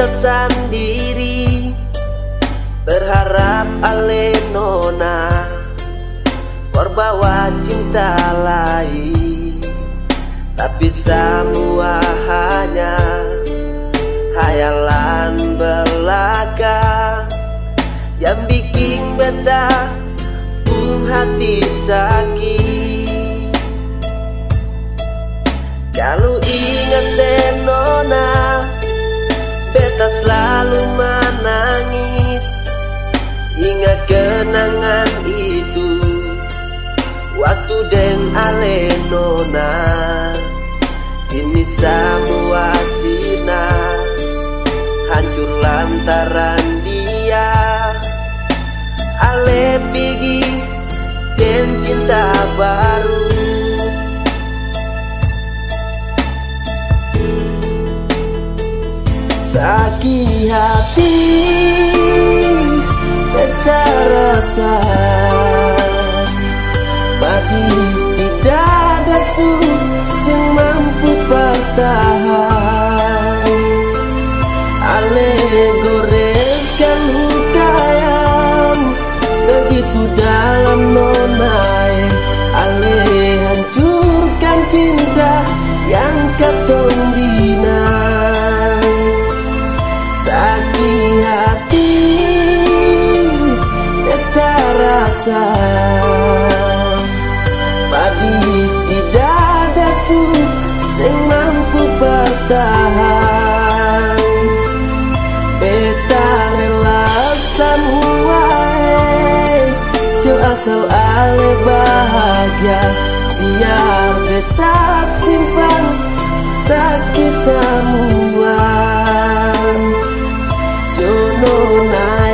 sendiri Berharap ale nona Berbawa cinta lain. Tapi semua hanya Hayalan belaka. Yang bikin beta Pun hati sakit. Kalau ingat senona Waktu deng ale nona Ini semua sina Hancur lantaran dia Ale pergi dan cinta baru. Sakit hati Beta rasa ada su Yang mampu bertahan Ale goreskan lukayam Begitu dalam nonai Ale hancurkan cinta Yang katong bina. Sakit hati Beta rasa. Badis tidak su Yang mampu bertahan. Beta rela semua Sio asal ale bahagia Biar beta simpan Sakit semua. Sono nae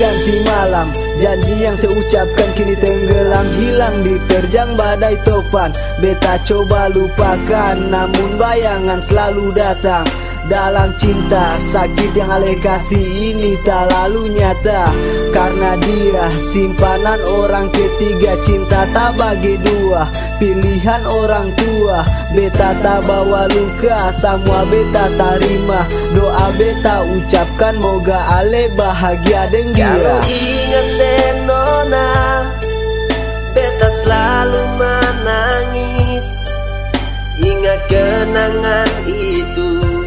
Berganti malam. Janji yang saya ucapkan kini tenggelam. Hilang diterjang badai topan. Beta coba lupakan Namun bayangan selalu datang dalam cinta Sakit yang ale kasih ini tak lalu nyata. Karena dia simpanan orang ketiga Cinta tak bagi dua. Pilihan orang tua Beta tak bawa luka. Semua beta terima Doa beta ucapkan. Moga ale bahagia dengan dia ingat senona Beta selalu menangis. Ingat kenangan itu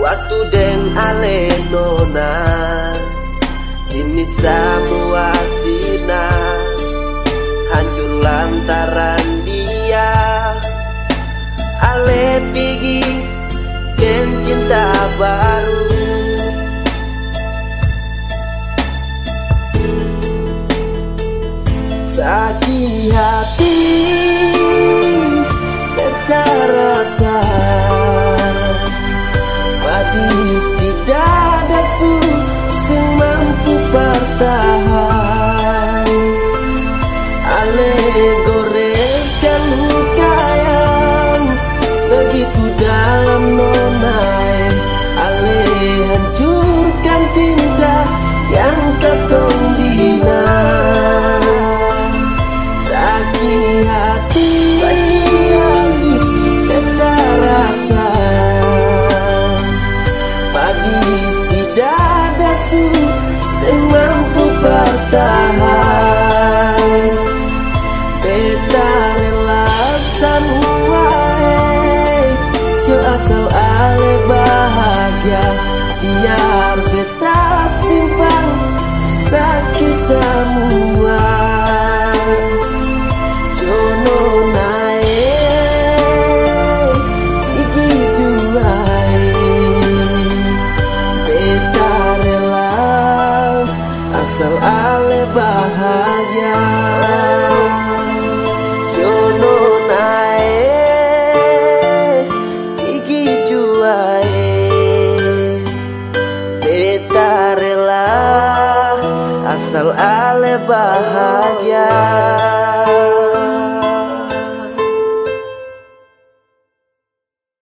Waktu deng ale nona Ini semua sirna. Hancur lantaran dia Ale pergi dan cinta baru. Sakit hati Beta tidak ada su Yang mampu Sakit semua. Sono nae Gigi juai Beta rela Asal ale Asal ale bahagia